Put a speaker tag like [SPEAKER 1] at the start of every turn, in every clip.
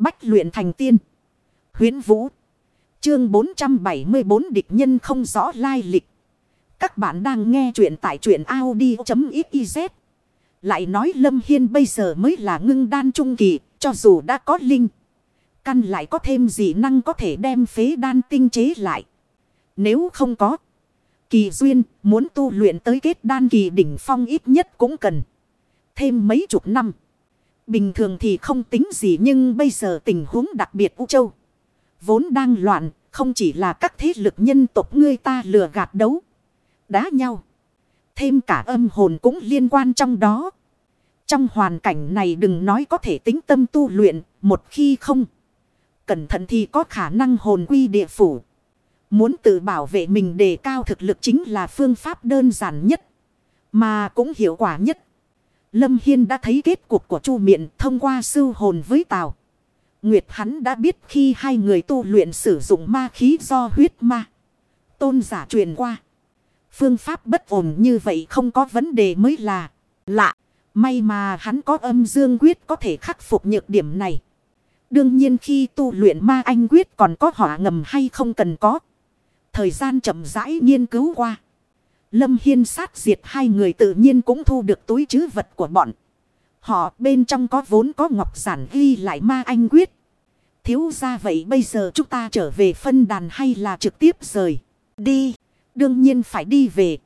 [SPEAKER 1] Bách luyện thành tiên. Huyến Vũ. Chương 474 địch nhân không rõ lai lịch. Các bạn đang nghe truyện tại truyện Audi.xyz. Lại nói Lâm Hiên bây giờ mới là ngưng đan trung kỳ, cho dù đã có linh. Căn lại có thêm dị năng có thể đem phế đan tinh chế lại. Nếu không có kỳ duyên, muốn tu luyện tới kết đan kỳ đỉnh phong ít nhất cũng cần thêm mấy chục năm. Bình thường thì không tính gì nhưng bây giờ tình huống đặc biệt U Châu. Vốn đang loạn, không chỉ là các thế lực nhân tộc ngươi ta lừa gạt đấu. Đá nhau. Thêm cả âm hồn cũng liên quan trong đó. Trong hoàn cảnh này đừng nói có thể tính tâm tu luyện, một khi không. Cẩn thận thì có khả năng hồn quy địa phủ. Muốn tự bảo vệ mình đề cao thực lực chính là phương pháp đơn giản nhất. Mà cũng hiệu quả nhất. Lâm Hiên đã thấy kết cục của Chu Miện thông qua sư hồn với Tào. Nguyệt hắn đã biết khi hai người tu luyện sử dụng ma khí do huyết ma. Tôn giả truyền qua. Phương pháp bất ổn như vậy không có vấn đề mới là lạ. May mà hắn có âm dương quyết có thể khắc phục nhược điểm này. Đương nhiên khi tu luyện ma anh quyết còn có hỏa ngầm hay không cần có. Thời gian chậm rãi nghiên cứu qua. Lâm Hiên sát diệt hai người tự nhiên cũng thu được túi chứ vật của bọn. Họ bên trong có vốn có ngọc giản ghi lại ma anh quyết. Thiếu ra vậy bây giờ chúng ta trở về phân đàn hay là trực tiếp rời. Đi. Đương nhiên phải đi về.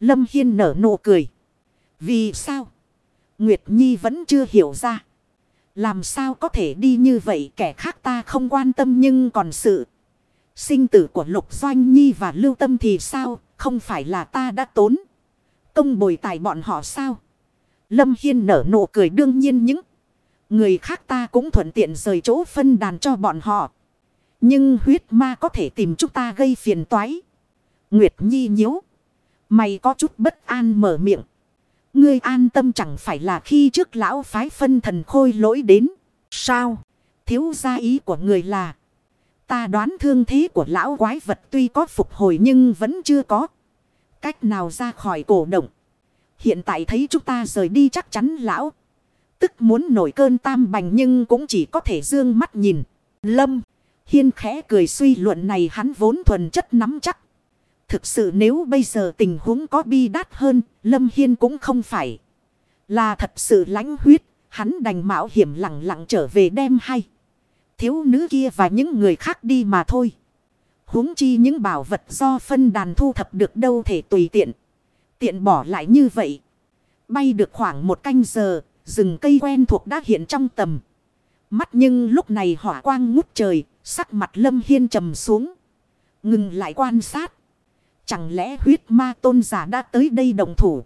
[SPEAKER 1] Lâm Hiên nở nụ cười. Vì sao? Nguyệt Nhi vẫn chưa hiểu ra. Làm sao có thể đi như vậy kẻ khác ta không quan tâm nhưng còn sự. Sinh tử của Lục Doanh Nhi và Lưu Tâm thì sao? Không phải là ta đã tốn. Công bồi tài bọn họ sao? Lâm Hiên nở nụ cười đương nhiên những. Người khác ta cũng thuận tiện rời chỗ phân đàn cho bọn họ. Nhưng huyết ma có thể tìm chúng ta gây phiền toái. Nguyệt Nhi nhíu. Mày có chút bất an mở miệng. Ngươi an tâm chẳng phải là khi trước lão phái phân thần khôi lỗi đến. Sao? Thiếu gia ý của người là. Ta đoán thương thế của lão quái vật tuy có phục hồi nhưng vẫn chưa có. Cách nào ra khỏi cổ động. Hiện tại thấy chúng ta rời đi chắc chắn lão. Tức muốn nổi cơn tam bành nhưng cũng chỉ có thể dương mắt nhìn. Lâm. Hiên khẽ cười suy luận này hắn vốn thuần chất nắm chắc. Thực sự nếu bây giờ tình huống có bi đát hơn, Lâm Hiên cũng không phải. Là thật sự lãnh huyết, hắn đành mạo hiểm lặng lặng trở về đem hay thiếu nữ kia và những người khác đi mà thôi huống chi những bảo vật do phân đàn thu thập được đâu thể tùy tiện. Tiện bỏ lại như vậy. Bay được khoảng một canh giờ, rừng cây quen thuộc đã hiện trong tầm. Mắt nhưng lúc này hỏa quang ngút trời, sắc mặt lâm hiên trầm xuống. Ngừng lại quan sát. Chẳng lẽ huyết ma tôn giả đã tới đây đồng thủ?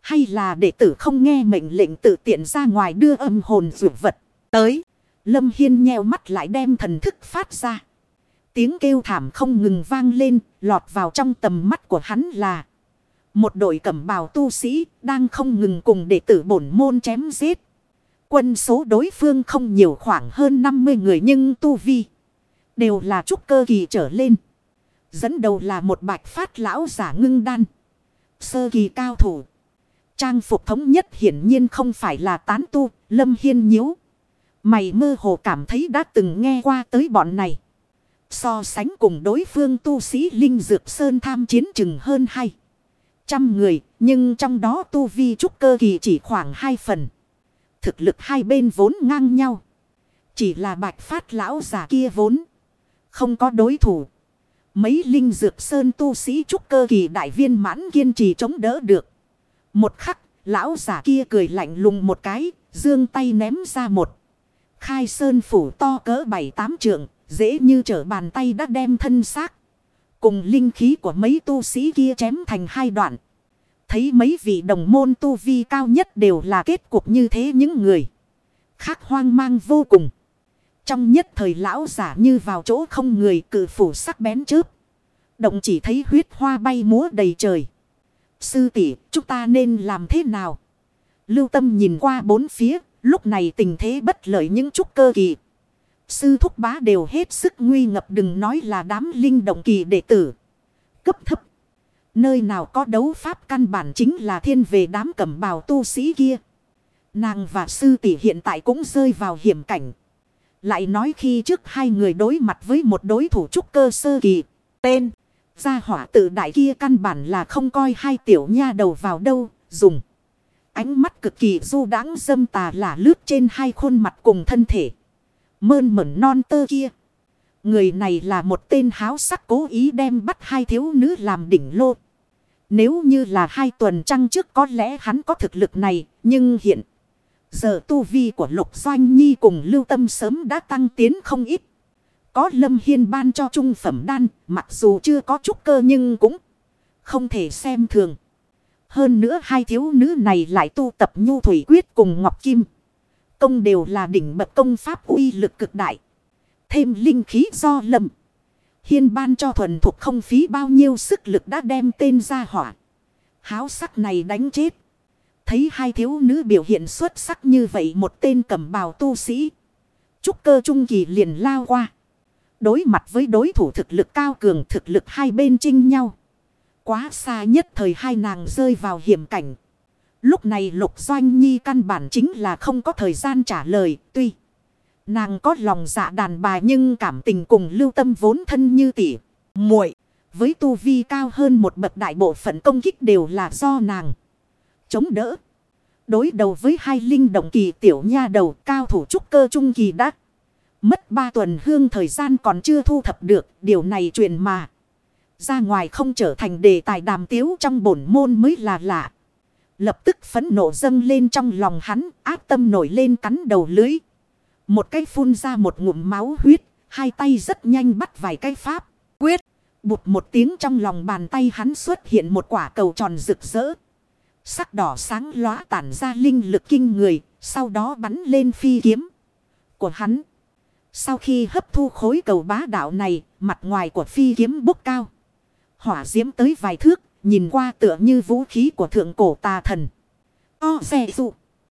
[SPEAKER 1] Hay là đệ tử không nghe mệnh lệnh tự tiện ra ngoài đưa âm hồn dụ vật tới? Lâm Hiên nheo mắt lại đem thần thức phát ra. Tiếng kêu thảm không ngừng vang lên, lọt vào trong tầm mắt của hắn là. Một đội cẩm bào tu sĩ đang không ngừng cùng đệ tử bổn môn chém giết. Quân số đối phương không nhiều khoảng hơn 50 người nhưng tu vi. Đều là trúc cơ kỳ trở lên. Dẫn đầu là một bạch phát lão giả ngưng đan. Sơ kỳ cao thủ. Trang phục thống nhất hiển nhiên không phải là tán tu, lâm hiên nhíu. Mày mơ hồ cảm thấy đã từng nghe qua tới bọn này. So sánh cùng đối phương tu sĩ Linh Dược Sơn tham chiến chừng hơn hai trăm người. Nhưng trong đó tu vi trúc cơ kỳ chỉ khoảng hai phần. Thực lực hai bên vốn ngang nhau. Chỉ là bạch phát lão giả kia vốn. Không có đối thủ. Mấy Linh Dược Sơn tu sĩ trúc cơ kỳ đại viên mãn kiên trì chống đỡ được. Một khắc, lão giả kia cười lạnh lùng một cái, dương tay ném ra một. Khai sơn phủ to cỡ bảy tám trượng, dễ như trở bàn tay đã đem thân xác. Cùng linh khí của mấy tu sĩ kia chém thành hai đoạn. Thấy mấy vị đồng môn tu vi cao nhất đều là kết cục như thế những người. Khác hoang mang vô cùng. Trong nhất thời lão giả như vào chỗ không người cử phủ sắc bén chớp. Động chỉ thấy huyết hoa bay múa đầy trời. Sư tỷ, chúng ta nên làm thế nào? Lưu tâm nhìn qua bốn phía, Lúc này tình thế bất lợi những chút cơ kỳ. Sư thúc bá đều hết sức nguy ngập đừng nói là đám linh động kỳ đệ tử. Cấp thấp. Nơi nào có đấu pháp căn bản chính là thiên về đám cẩm bào tu sĩ kia. Nàng và sư tỷ hiện tại cũng rơi vào hiểm cảnh. Lại nói khi trước hai người đối mặt với một đối thủ trúc cơ sơ kỳ. Tên. Gia hỏa tự đại kia căn bản là không coi hai tiểu nha đầu vào đâu. Dùng. Ánh mắt cực kỳ du đáng dâm tà là lướt trên hai khuôn mặt cùng thân thể. Mơn mẩn non tơ kia. Người này là một tên háo sắc cố ý đem bắt hai thiếu nữ làm đỉnh lô. Nếu như là hai tuần trăng trước có lẽ hắn có thực lực này. Nhưng hiện giờ tu vi của Lục Doanh Nhi cùng lưu tâm sớm đã tăng tiến không ít. Có Lâm Hiên ban cho trung phẩm đan. Mặc dù chưa có chút cơ nhưng cũng không thể xem thường. Hơn nữa hai thiếu nữ này lại tu tập nhu thủy quyết cùng Ngọc Kim. Công đều là đỉnh bậc công pháp uy lực cực đại. Thêm linh khí do lầm. Hiên ban cho thuần thuộc không phí bao nhiêu sức lực đã đem tên ra hỏa. Háo sắc này đánh chết. Thấy hai thiếu nữ biểu hiện xuất sắc như vậy một tên cầm bào tu sĩ. Trúc cơ trung kỳ liền lao qua. Đối mặt với đối thủ thực lực cao cường thực lực hai bên chinh nhau. Quá xa nhất thời hai nàng rơi vào hiểm cảnh. Lúc này Lục Doanh Nhi căn bản chính là không có thời gian trả lời. Tuy nàng có lòng dạ đàn bà nhưng cảm tình cùng lưu tâm vốn thân như tỷ muội Với tu vi cao hơn một bậc đại bộ phận công kích đều là do nàng. Chống đỡ. Đối đầu với hai linh động kỳ tiểu nha đầu, cao thủ trúc cơ trung kỳ đã. Mất ba tuần hương thời gian còn chưa thu thập được. Điều này truyền mà. Ra ngoài không trở thành đề tài đàm tiếu trong bổn môn mới là lạ. Lập tức phấn nộ dâng lên trong lòng hắn, ác tâm nổi lên cắn đầu lưới. Một cái phun ra một ngụm máu huyết, hai tay rất nhanh bắt vài cái pháp. Quyết, bụt một tiếng trong lòng bàn tay hắn xuất hiện một quả cầu tròn rực rỡ. Sắc đỏ sáng lóa tản ra linh lực kinh người, sau đó bắn lên phi kiếm của hắn. Sau khi hấp thu khối cầu bá đạo này, mặt ngoài của phi kiếm bốc cao. Hỏa diễm tới vài thước, nhìn qua tựa như vũ khí của thượng cổ tà thần. O xe dụ.